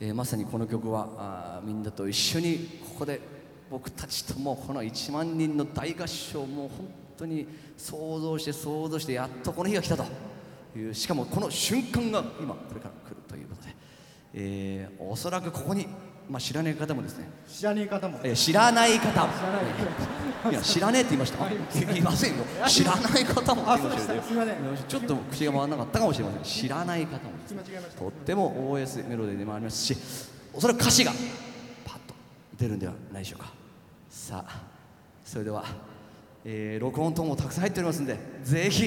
えーまさにこの曲はあみんなと一緒にここで僕たちともこの1万人の大合唱もう本当に想像して想像してやっとこの日が来たと。いうしかもこの瞬間が今これから来るということで、えーおそらくここに、まあ、知らない方もですね。知らねえ方も。えー知らない方も。知らないいや知らねえって言いました？言い。ませんよ。知らない方もって言いましたよ。ちょっと口が回らなかったかもしれません。知らない方もとっても OS メロディーでもありますしおそらく歌詞がパッと出るんではないでしょうか。さあそれでは、えー録音等もたくさん入っておりますんでぜひ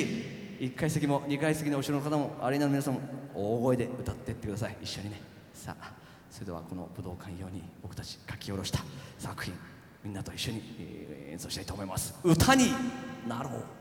1階席も2階席の後ろの方もアリーナの皆さんも大声で歌っていってください。一緒にね。さあそれではこの武道館用に僕たち書き下ろした作品みんなと一緒に、演奏したいと思います。歌になろう。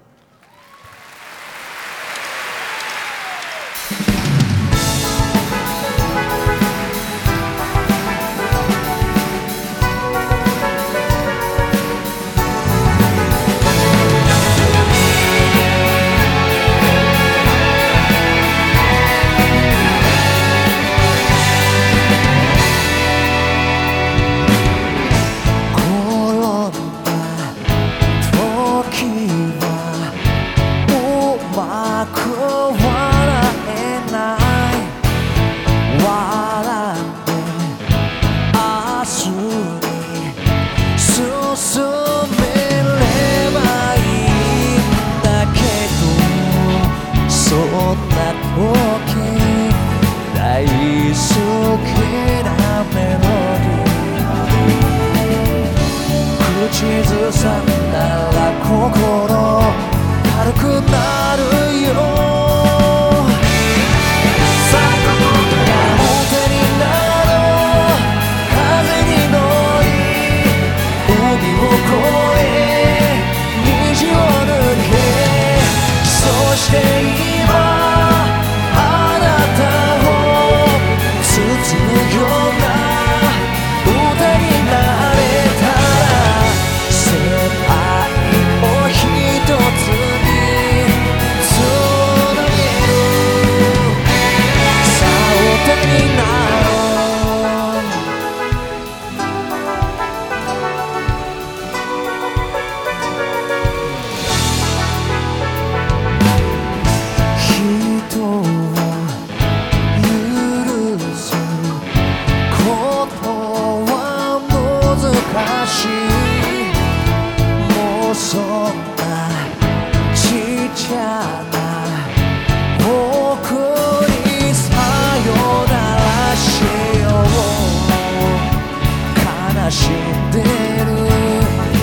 知ってる。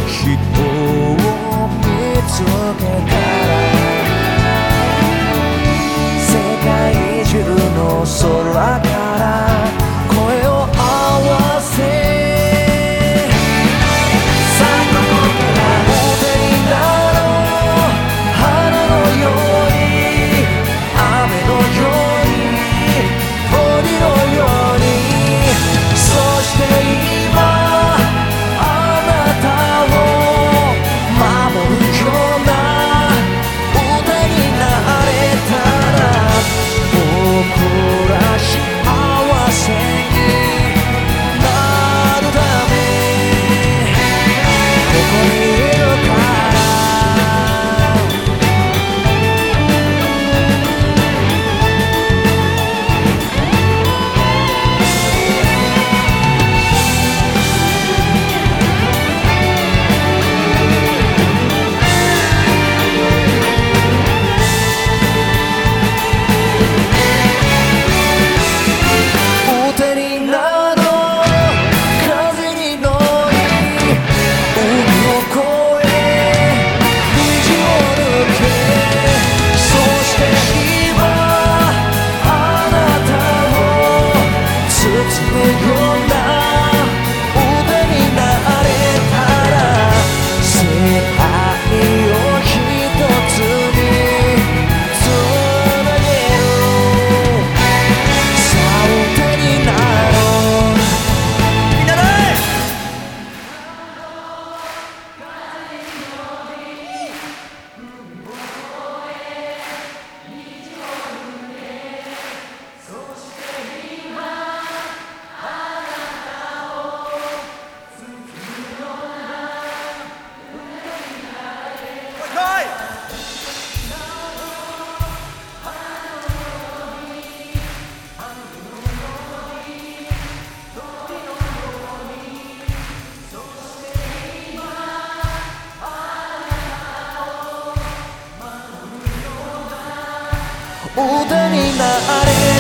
人を見つけた。歌になれ